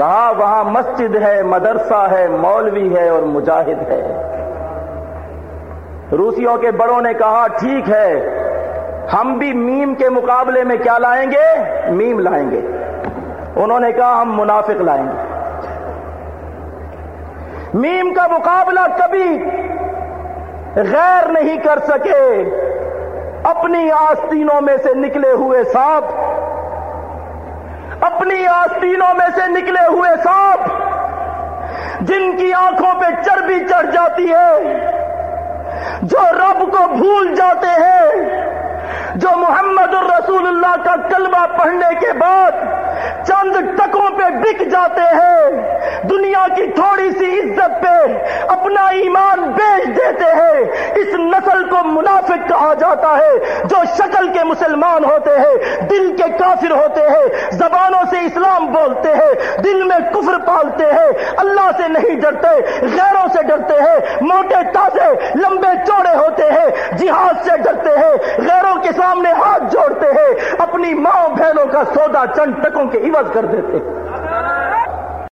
کہا، وہاں مسجد ہے، مدرسہ ہے، مولوی ہے اور مجاہد ہے۔ روسیوں کے بڑوں نے کہا، ٹھیک ہے، ہم بھی میم کے مقابلے میں کیا لائیں گے؟ میم لائیں گے۔ انہوں نے کہا، ہم منافق لائیں گے۔ میم کا مقابلہ کبھی غیر نہیں کر سکے۔ اپنی آستینوں میں سے نکلے ہوئے سانپ اپنی آستینوں میں سے نکلے ہوئے سانپ جن کی آنکھوں پہ چربی چڑھ جاتی ہے، جو رب کو بھول جاتے ہیں، جو محمد الرسول اللہ کا کلمہ پڑھنے کے بعد چند ٹکوں پہ بک جاتے ہیں۔ دنیا کی تھوڑی سی عزت پہ اپنا ایمان دیتے ہیں، اس نسل کو منافق کہا جاتا ہے، جو شکل کے مسلمان ہوتے ہیں، دل کے کافر ہوتے ہیں، زبانوں سے اسلام بولتے ہیں، دل میں کفر پالتے ہیں، اللہ سے نہیں ڈرتے، غیروں سے ڈرتے ہیں، موٹے تازے، لمبے چوڑے ہوتے ہیں، جہاد سے ڈرتے ہیں، غیروں کے سامنے ہاتھ جوڑتے ہیں، اپنی ماں بہنوں کا سودا چند ٹکوں کے عوض کر دیتے ہیں۔